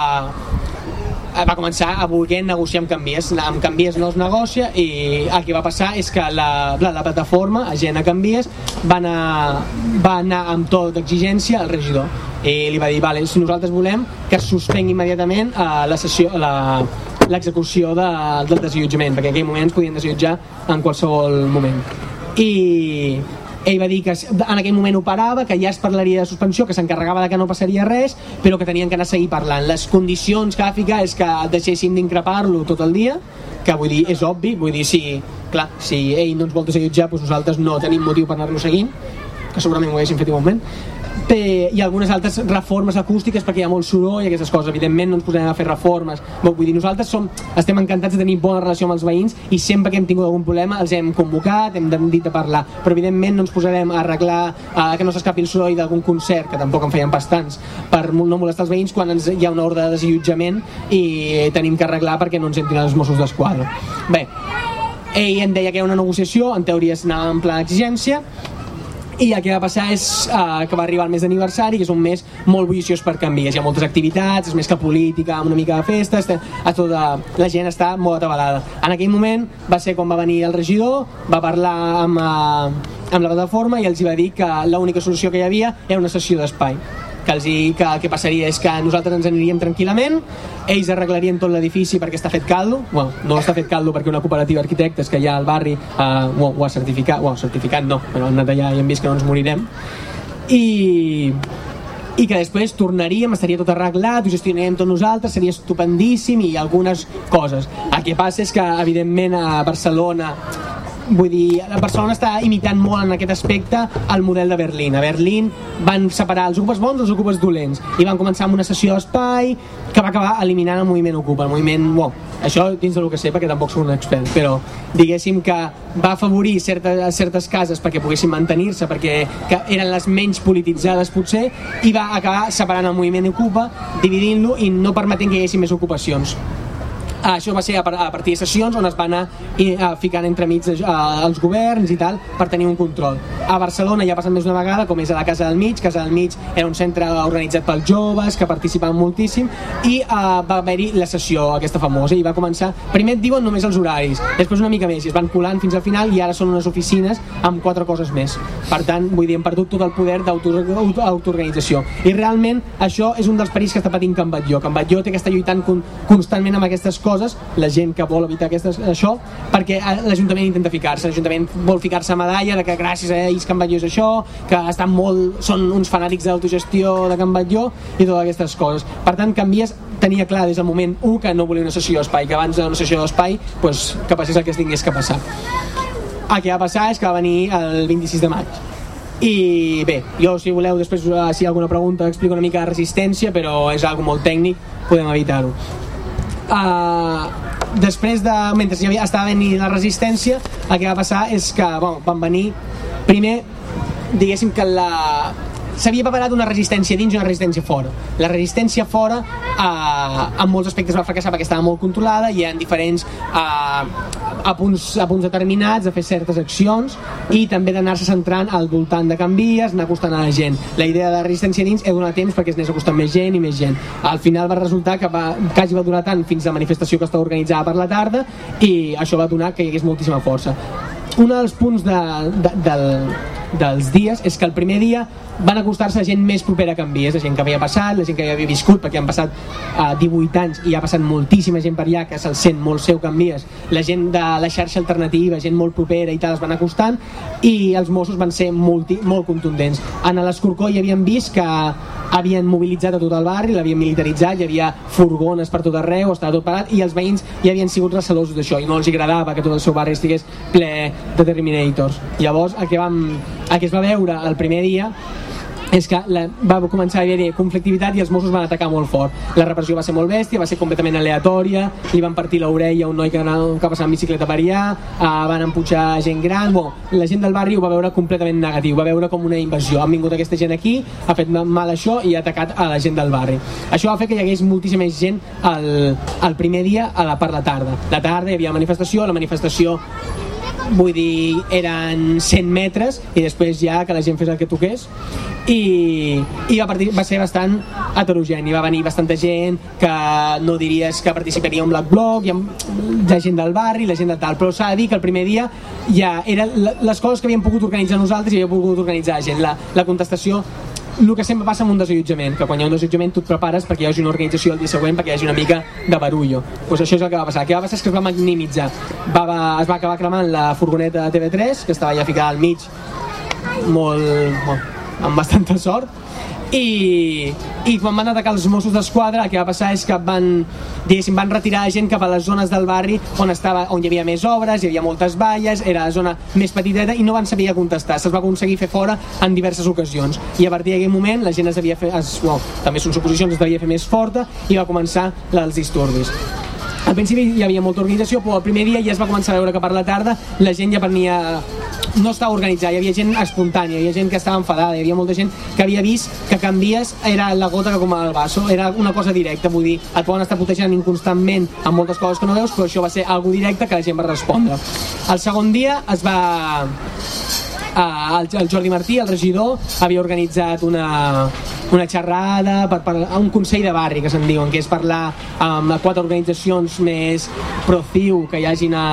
C: va començar a voler negociar amb Canvies. Amb Canvies no es negocia i el que va passar és que la, la, la plataforma, gent a Canvies, va anar, va anar amb tot d'exigència al regidor i li va dir, vale, si nosaltres volem que suspengui immediatament uh, la sessió, la, l'execució de, del desallotjament, perquè en aquell moment ens podien desallotjar en qualsevol moment. I ell va dir que en aquell moment ho parava, que ja es parlaria de suspensió, que s'encarregava de que no passaria res, però que tenien que anar a seguir parlant. Les condicions que va ficar és que deixéssim d'increpar-lo tot el dia, que vull dir, és obvi, vull dir, si, clar, si ell no ens vol desallotjar, doncs nosaltres no tenim motiu per anar-lo seguint, que segurament ho haguéssim fet igualment, hi ha algunes altres reformes acústiques perquè hi ha molt soroll i aquestes coses. Evidentment no ens posarem a fer reformes. Vull dir, nosaltres som, estem encantats de tenir bona relació amb els veïns i sempre que hem tingut algun problema els hem convocat, hem dit de parlar. Però evidentment no ens posarem a arreglar eh, que no s'escapi el soroll d'algun concert que tampoc en feien bastants per no molestar els veïns quan ens, hi ha una ordre de desallotjament i tenim que arreglar perquè no ens entrin els Mossos d'Esquadra. Bé, ell em deia que ha una negociació en teoria s'anava en pla d'exigència i el que va passar és uh, que va arribar el mes d'aniversari, que és un mes molt bulliciós per canvies. Hi ha moltes activitats, és més que política, amb una mica de festes, a tota, la gent està molt atabalada. En aquell moment va ser quan va venir el regidor, va parlar amb, uh, amb la plataforma i els va dir que l'única solució que hi havia era una sessió d'espai que, els hi, que el que passaria és que nosaltres ens aniríem tranquil·lament, ells arreglarien tot l'edifici perquè està fet caldo, bueno, no està fet caldo perquè una cooperativa d'arquitectes que hi ha al barri eh, ho, ho ha certificat, bueno, certificat no, però han anat allà i hem vist que no ens morirem, i, i que després tornaríem, estaria tot arreglat, ho gestionaríem tot nosaltres, seria estupendíssim i algunes coses. El que passa és que, evidentment, a Barcelona vull dir, Barcelona està imitant molt en aquest aspecte el model de Berlín. A Berlín van separar els ocupes bons dels ocupes dolents i van començar amb una sessió d'espai que va acabar eliminant el moviment Ocupa, el moviment, bueno, això dins del que sé perquè tampoc soc un expert, però diguéssim que va afavorir certes, certes cases perquè poguessin mantenir-se, perquè que eren les menys polititzades potser, i va acabar separant el moviment Ocupa, dividint-lo i no permetent que hi haguessin més ocupacions. Ah, això va ser a, partir de sessions on es van anar a, ficant entremig eh, els governs i tal per tenir un control. A Barcelona ja ha passat més una vegada, com és a la Casa del Mig. Casa del Mig era un centre organitzat pels joves que participaven moltíssim i uh, va haver-hi la sessió aquesta famosa i va començar, primer et diuen només els horaris, després una mica més i es van colant fins al final i ara són unes oficines amb quatre coses més. Per tant, vull dir, hem perdut tot el poder d'autoorganització. I realment això és un dels perills que està patint Can Batlló. Can Batlló té que estar lluitant con constantment amb aquestes coses coses, la gent que vol evitar aquestes, això, perquè eh, l'Ajuntament intenta ficar-se, l'Ajuntament vol ficar-se medalla de que gràcies a ells Can Batlló és això, que estan molt, són uns fanàtics d'autogestió de Can Batlló i totes aquestes coses. Per tant, Canvies tenia clar des del moment 1 que no volia una sessió d'espai, que abans d'una sessió d'espai pues, que passés el que es tingués que passar. El que va passar és que va venir el 26 de maig i bé, jo si voleu després eh, si hi ha alguna pregunta explico una mica de resistència però és algo molt tècnic, podem evitar-ho Uh, després de, mentre hi havia, estava venint la resistència el que va passar és que bueno, van venir primer diguéssim que la, s'havia preparat una resistència dins i una resistència fora. La resistència fora eh, en molts aspectes va fracassar perquè estava molt controlada i en diferents eh, a, punts, a punts determinats de fer certes accions i també d'anar-se centrant al voltant de canvies, anar acostant a la gent. La idea de resistència dins és donar temps perquè es anés acostant més gent i més gent. Al final va resultar que va, quasi va durar tant fins a la manifestació que estava organitzada per la tarda i això va donar que hi hagués moltíssima força. Un dels punts de, de, del, dels dies és que el primer dia van acostar-se gent més propera a Can Vies, la gent que havia passat, la gent que havia viscut, perquè han passat uh, 18 anys i ha passat moltíssima gent per allà que se'l sent molt seu Can Vies, la gent de la xarxa alternativa, gent molt propera i tal, es van acostant i els Mossos van ser multi, molt contundents. En l'Escorcó hi havien vist que havien mobilitzat a tot el barri, l'havien militaritzat, hi havia furgones per tot arreu, estava tot parat i els veïns hi havien sigut recelosos d'això i no els agradava que tot el seu barri estigués ple de Terminators. Llavors, el que, vam, el que es va veure el primer dia és que la, va començar a haver-hi conflictivitat i els Mossos van atacar molt fort. La repressió va ser molt bèstia, va ser completament aleatòria, li van partir l'orella a un noi que, anava, que passava en bicicleta per allà, uh, van empujar gent gran, bon, la gent del barri ho va veure completament negatiu, va veure com una invasió. Han vingut aquesta gent aquí, ha fet mal això i ha atacat a la gent del barri. Això va fer que hi hagués moltíssima més gent el, el primer dia a la, per la tarda. La tarda hi havia manifestació, la manifestació vull dir, eren 100 metres i després ja que la gent fes el que toqués. I, i va, partir, va ser bastant heterogeni, va venir bastanta gent que no diries que participaria en Black Bloc, hi ha la gent del barri, la gent de tal, però s'ha de dir que el primer dia ja eren les coses que havíem pogut organitzar nosaltres i havíem pogut organitzar la gent, la, la contestació el que sempre passa amb un desallotjament, que quan hi ha un desallotjament tu et prepares perquè hi hagi una organització el dia següent, perquè hi hagi una mica de barullo. Pues això és el que va passar. El que va passar és que es va magnimitzar. Va, va, es va acabar cremant la furgoneta de TV3, que estava ja ficada al mig, molt, molt amb bastanta sort i, i quan van atacar els Mossos d'Esquadra el que va passar és que van, van retirar gent cap a les zones del barri on, estava, on hi havia més obres, hi havia moltes valles, era la zona més petiteta i no van saber contestar, se'ls va aconseguir fer fora en diverses ocasions. I a partir d'aquell moment la gent es devia fer, es, well, també són suposicions, es devia fer més forta i va començar els disturbis al principi hi havia molta organització, però el primer dia ja es va començar a veure que per la tarda la gent ja prenia no estava organitzada, hi havia gent espontània, hi havia gent que estava enfadada, hi havia molta gent que havia vist que canvies era la gota que com el vaso, era una cosa directa, vull dir, et poden estar protegint inconstantment amb moltes coses que no veus, però això va ser algo directe que la gent va respondre. El segon dia es va Uh, el, el Jordi Martí, el regidor, havia organitzat una, una xerrada, per, per, un consell de barri, que se'n diuen, que és parlar amb quatre organitzacions més pro-CIU que hi hagin a,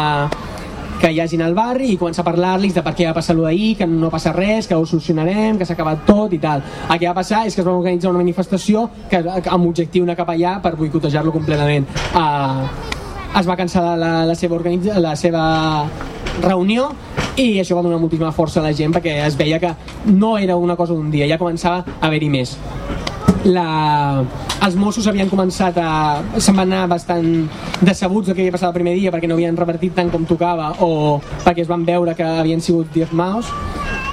C: que hi hagin al barri i començar a parlar-los de per què va passar allò d'ahir, que no passa res, que ho solucionarem, que s'ha acabat tot i tal. El que va passar és que es va organitzar una manifestació que, amb objectiu anar cap allà per boicotejar-lo completament. Uh, es va cancel·lar la, la, seva la seva reunió i això va donar moltíssima força a la gent perquè es veia que no era una cosa d'un dia, ja començava a haver-hi més. La... els Mossos havien començat a... se'n van anar bastant decebuts del que havia passat el primer dia perquè no havien revertit tant com tocava o perquè es van veure que havien sigut diezmaos.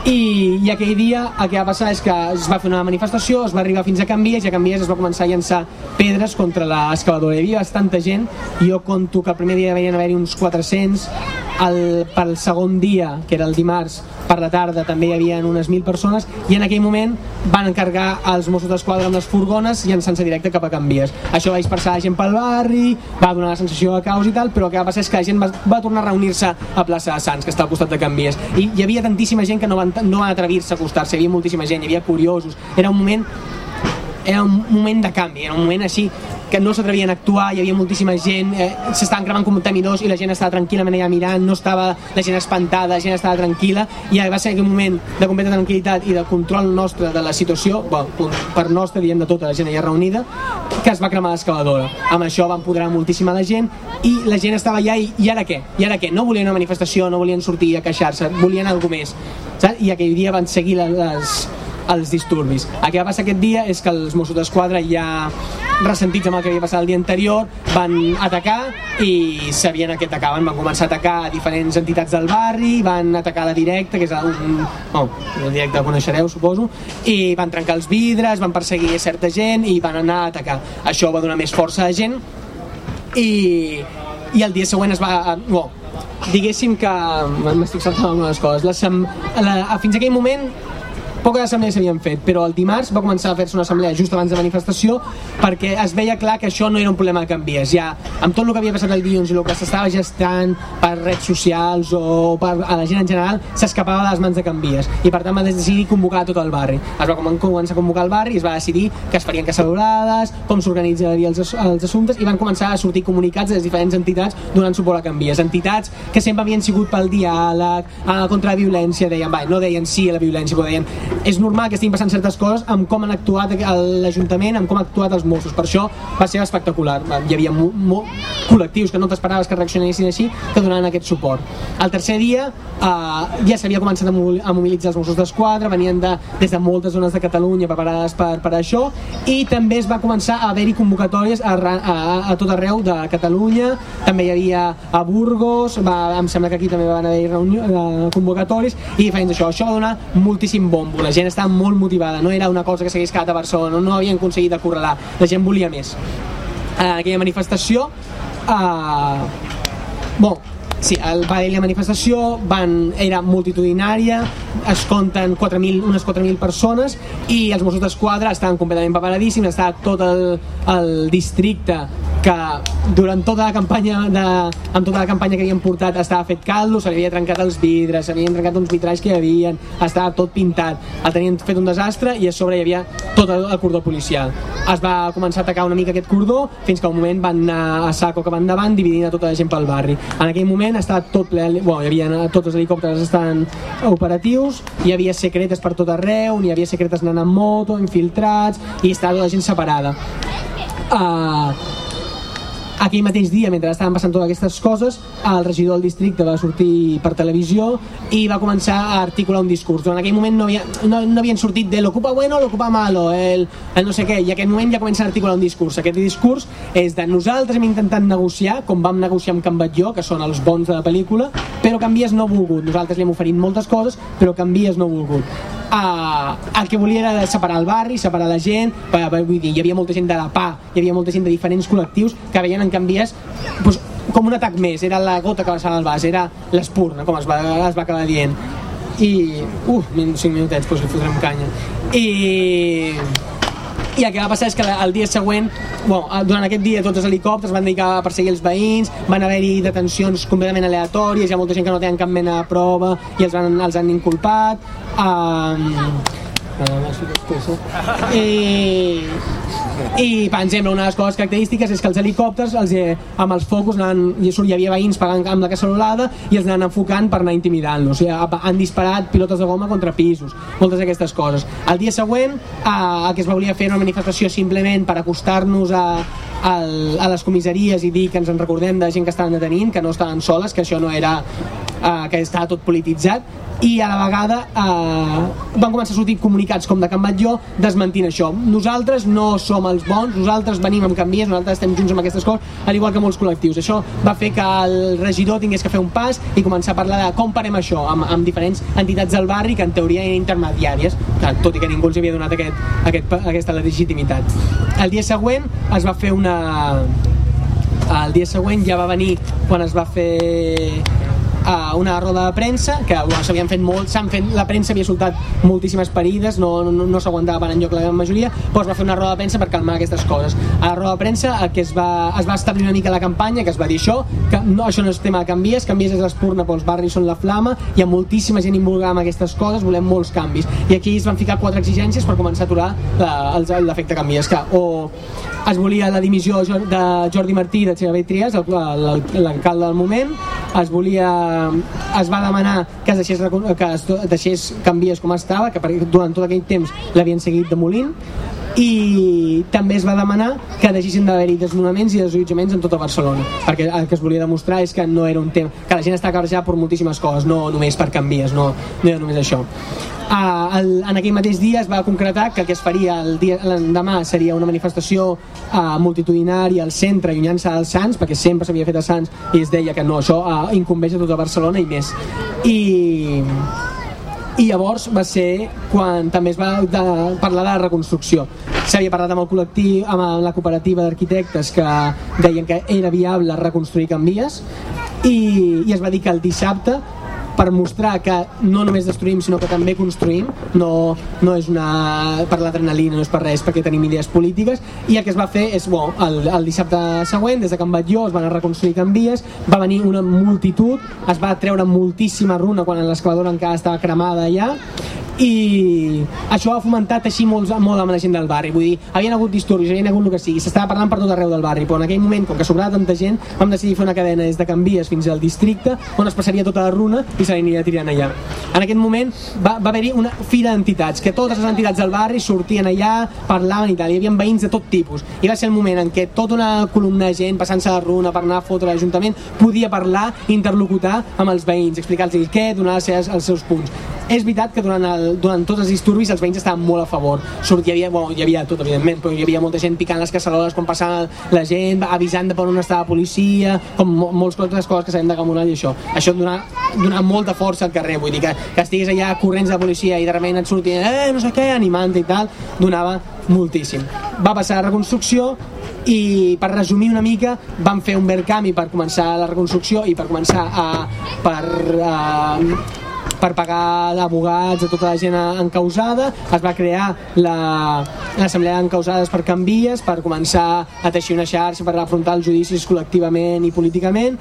C: I, i aquell dia el que va passar és que es va fer una manifestació, es va arribar fins a Canvies i a Canvies es va començar a llançar pedres contra l'excavadora. Hi havia bastanta gent, jo conto que el primer dia devien haver-hi uns 400, el, pel segon dia, que era el dimarts, per la tarda també hi havia unes 1.000 persones i en aquell moment van encarregar els Mossos d'Esquadra amb les furgones llançant-se directe cap a Canvies. Això va dispersar la gent pel barri, va donar la sensació de caos i tal, però el que va passar és que la gent va, va tornar a reunir-se a plaça de Sants, que està al costat de Canvies. I hi havia tantíssima gent que no van, no van atrevir-se a acostar-se, hi havia moltíssima gent, hi havia curiosos, era un moment era un moment de canvi, era un moment així que no s'atrevien a actuar, hi havia moltíssima gent, eh, s'estaven cremant contenidors i la gent estava tranquil·lament allà mirant, no estava la gent espantada, la gent estava tranquil·la i va ser un moment de completa tranquil·litat i de control nostre de la situació, bueno, per nostre, diem de tota la gent allà reunida, que es va cremar l'excavadora. Amb això va empoderar moltíssima la gent i la gent estava allà i, i ara què? I ara què? No volien una manifestació, no volien sortir a queixar-se, volien alguna més. Saps? I aquell dia van seguir les, els disturbis. El que va passar aquest dia és que els Mossos d'Esquadra ja ressentits amb el que havia passat el dia anterior van atacar i sabien que atacaven, van començar a atacar diferents entitats del barri, van atacar la directa, que és un... Oh, el directe el coneixereu, suposo, i van trencar els vidres, van perseguir certa gent i van anar a atacar. Això va donar més força a la gent i, i el dia següent es va... Oh, diguéssim que m'estic saltant algunes coses la, la, fins aquell moment poques assemblees s'havien fet, però el dimarts va començar a fer-se una assemblea just abans de manifestació perquè es veia clar que això no era un problema de canvies. Ja, amb tot el que havia passat el dilluns i el que s'estava gestant per redes socials o per a la gent en general, s'escapava de les mans de canvies. I per tant va decidir convocar tot el barri. Es va començar a convocar el barri i es va decidir que es farien caçadorades, com s'organitzarien els, els assumptes i van començar a sortir comunicats de les diferents entitats donant suport a canvies. Entitats que sempre havien sigut pel diàleg, eh, contra la violència, deien, va, no deien sí a la violència, però deien és normal que estiguin passant certes coses amb com han actuat l'Ajuntament, amb com han actuat els Mossos. Per això va ser espectacular. Hi havia col·lectius que no t'esperaves que reaccionessin així, que donaven aquest suport. El tercer dia eh, ja s'havia començat a mobilitzar els Mossos d'Esquadra, venien de, des de moltes zones de Catalunya preparades per, per això, i també es va començar a haver-hi convocatòries a, a, a tot arreu de Catalunya, també hi havia a Burgos, va, em sembla que aquí també van haver-hi eh, convocatoris, i diferents això. Això va donar moltíssim bombo la gent estava molt motivada, no era una cosa que s'hagués quedat a Barcelona, no havien aconseguit acorralar, la gent volia més. En aquella manifestació, eh, bon, Sí, el va la manifestació van, era multitudinària, es compten 4 unes 4.000 persones i els Mossos d'Esquadra estaven completament preparadíssims, estava tot el, el districte que durant tota la campanya de, amb tota la campanya que havien portat estava fet caldo, se li havia trencat els vidres, s'havien trencat uns vitralls que hi havia, estava tot pintat, el tenien fet un desastre i a sobre hi havia tot el, el cordó policial. Es va començar a atacar una mica aquest cordó fins que un moment van anar a saco que van davant dividint a tota la gent pel barri. En aquell moment estava tot ple, bueno, hi havia, tots els helicòpters estan operatius, hi havia secretes per tot arreu, hi havia secretes anant amb moto, infiltrats i estava la gent separada. Uh, aquell mateix dia, mentre estaven passant totes aquestes coses, el regidor del districte va sortir per televisió i va començar a articular un discurs. En aquell moment no, havia, no, no havien sortit de l'ocupa bueno, l'ocupa malo, el, el no sé què, i en aquell moment ja comença a articular un discurs. Aquest discurs és de nosaltres hem intentat negociar, com vam negociar amb Can Batlló, que són els bons de la pel·lícula, però Canvies no volgut. Nosaltres li hem oferit moltes coses, però Canvies no volgut. Uh, el que volia era separar el barri, separar la gent, vull dir, hi havia molta gent de la PA, hi havia molta gent de diferents col·lectius que veien en Canvies pues, com un atac més, era la gota que va salvar el vas, era l'espurna, com es va, es va acabar dient. I... Uh, 5 minutets, doncs li fotrem canya. I i el que va passar és que el dia següent bueno, durant aquest dia tots els helicòpters van dedicar a perseguir els veïns van haver-hi detencions completament aleatòries hi ha molta gent que no tenen cap mena de prova i els, van, els han inculpat um, i, i per exemple una de les coses característiques és que els helicòpters els, eh, amb els focus anaven, hi havia veïns pagant amb la cacerolada i els anaven enfocant per anar intimidant-los. O sigui, han disparat pilotes de goma contra pisos moltes d'aquestes coses. El dia següent eh, que es volia fer una manifestació simplement per acostar-nos a, a, a les comissaries i dir que ens en recordem de gent que estaven detenint que no estaven soles, que això no era eh, que estava tot polititzat i a la vegada eh, van començar a sortir comunicats com de Can Batlló desmentint això. Nosaltres no som els bons, nosaltres venim amb canvies, nosaltres estem junts amb aquestes coses, al igual que molts col·lectius. Això va fer que el regidor tingués que fer un pas i començar a parlar de com parem això amb, amb diferents entitats del barri que en teoria eren intermediàries, tot i que ningú els havia donat aquest, aquest, aquesta legitimitat. El dia següent es va fer una... El dia següent ja va venir quan es va fer a una roda de premsa que bueno, s'havien fet molt, s'han fet, la premsa havia soltat moltíssimes parides, no, no, no s'aguantava per enlloc la gran majoria, però es va fer una roda de premsa per calmar aquestes coses. A la roda de premsa que es va, es va establir una mica la campanya, que es va dir això, que no, això no és tema de canvies, canvies és l'espurna, però els barris són la flama, hi ha moltíssima gent involucrada amb aquestes coses, volem molts canvis. I aquí es van ficar quatre exigències per començar a aturar l'efecte canvies, que o es volia la dimissió de Jordi Martí de Xavier Trias, l'alcalde del moment, es volia es va demanar que es deixés, que es deixés canvies com estava, que durant tot aquell temps l'havien seguit demolint, i també es va demanar que deixessin d'haver-hi desnonaments i desallotjaments en tota Barcelona. Perquè el que es volia demostrar és que no era un tema que la gent està carregada per moltíssimes coses no només per canvies, no, no era només això. Uh, el, en aquell mateix dia es va concretar que el que es faria el dia l'endemà seria una manifestació uh, multitudinària al centre allunyant-se dels Sants perquè sempre s'havia fet a Sants i es deia que no, això uh, incumbeix a tota Barcelona i més. I i llavors va ser quan també es va de, parlar de la reconstrucció. S'havia parlat amb el col·lectiu amb la cooperativa d'arquitectes que deien que era viable reconstruir canvies i, i es va dir que el dissabte per mostrar que no només destruïm sinó que també construïm. No, no és una per l'adrenalina no és per res perquè tenim idees polítiques. I el que es va fer és bo, el, el dissabte següent des de Can Batlló es van a reconstruir Can Vies va venir una multitud es va treure moltíssima runa quan l'excavadora encara estava cremada allà i això ha fomentat així molt, molt amb la gent del barri. Vull dir, havien hagut disturbis, havien hagut el que sigui. S'estava parlant per tot arreu del barri, però en aquell moment com que sobrava tanta gent, vam decidir fer una cadena des de Canvies fins al districte, on es passaria tota la runa i se l'aniria tirant allà. En aquest moment va, va haver-hi una fira d'entitats que totes les entitats del barri sortien allà, parlaven i tal, hi havia veïns de tot tipus. I va ser el moment en què tota una columna de gent passant-se la runa per anar a fotre l'Ajuntament podia parlar, interlocutar amb els veïns, explicar-los què, donar els seus, els seus punts és veritat que durant, el, durant tots els disturbis els veïns estaven molt a favor. Surt, hi, havia, bueno, hi havia tot evidentment però hi havia molta gent picant les caçadores quan passava la gent, avisant de per on estava la policia com molts altres coses que sabem de Camonall i això, això dona, dona molta força al carrer, vull dir que, que estigués allà corrents de policia i de repente et sortien eh, no sé què, animant i tal donava moltíssim. Va passar la reconstrucció i per resumir una mica vam fer un Verkami per començar la reconstrucció i per començar a per, a, per pagar abogats a tota la gent encausada, es va crear l'assemblea la, d'encausades per canvies, per començar a teixir una xarxa per afrontar els judicis col·lectivament i políticament.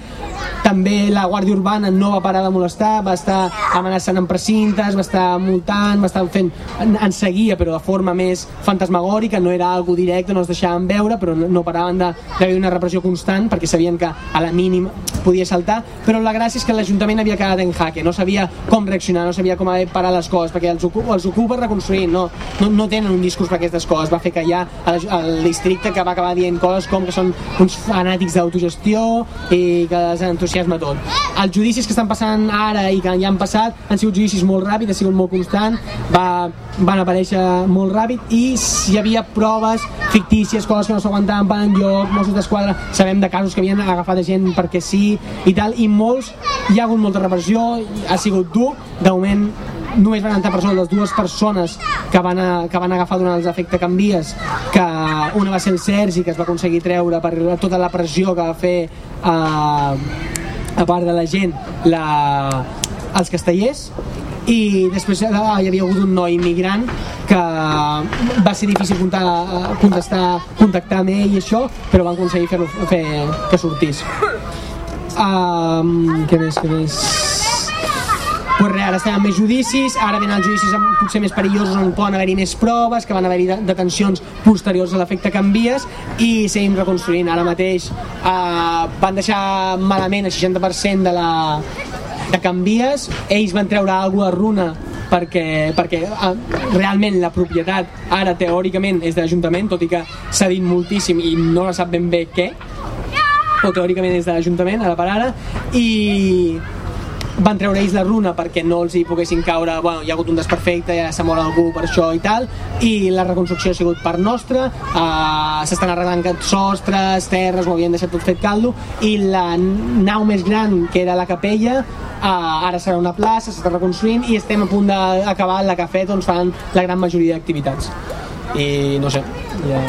C: També la Guàrdia Urbana no va parar de molestar, va estar amenaçant amb precintes, va estar multant, va estar fent, en seguia però de forma més fantasmagòrica, no era algo directe, no es deixaven veure, però no, paraven d'haver una repressió constant perquè sabien que a la mínima podia saltar, però la gràcia és que l'Ajuntament havia quedat en jaque, no sabia com reaccionar, no sabia com haver parar les coses, perquè els ocupa, els ocupa reconstruir, no, no, no tenen un discurs per aquestes coses, va fer que ja el, el districte que va acabar dient coses com que són uns fanàtics d'autogestió i que els entusiasma tot. Els judicis que estan passant ara i que ja han passat han sigut judicis molt ràpids, ha sigut molt constant, va, van aparèixer molt ràpid i hi havia proves fictícies, coses que no s'aguantaven per enlloc, Mossos d'Esquadra, sabem de casos que havien agafat gent perquè sí i tal, i molts, hi ha hagut molta repressió, ha sigut dur, de moment només van entrar presó les dues persones que van, a, que van agafar durant els efectes canvies que una va ser el Sergi que es va aconseguir treure per tota la pressió que va fer eh, a part de la gent la, els castellers i després eh, hi havia hagut un noi immigrant que va ser difícil contestar, contactar amb ell i això, però van aconseguir fer, fer que sortís. Um, què més, què més? Ara estem amb més judicis, ara venen els judicis potser més perillosos on poden haver-hi més proves, que van haver-hi detencions posteriors a l'efecte canvies i seguim reconstruint. Ara mateix eh, van deixar malament el 60% de la, de canvies, ells van treure alguna de runa perquè, perquè eh, realment la propietat ara teòricament és de l'Ajuntament, tot i que s'ha dit moltíssim i no la sap ben bé què, o teòricament és de l'Ajuntament, ara per ara, i van treure ells la runa perquè no els hi poguessin caure, bueno, hi ha hagut un desperfecte, ja s'ha mort algú per això i tal, i la reconstrucció ha sigut per nostra, uh, s'estan arreglant sostres, terres, ho havien deixat tot fet caldo, i la nau més gran, que era la capella, uh, ara serà una plaça, s'està reconstruint, i estem a punt d'acabar la fet on fan la gran majoria d'activitats. I no sé, ja...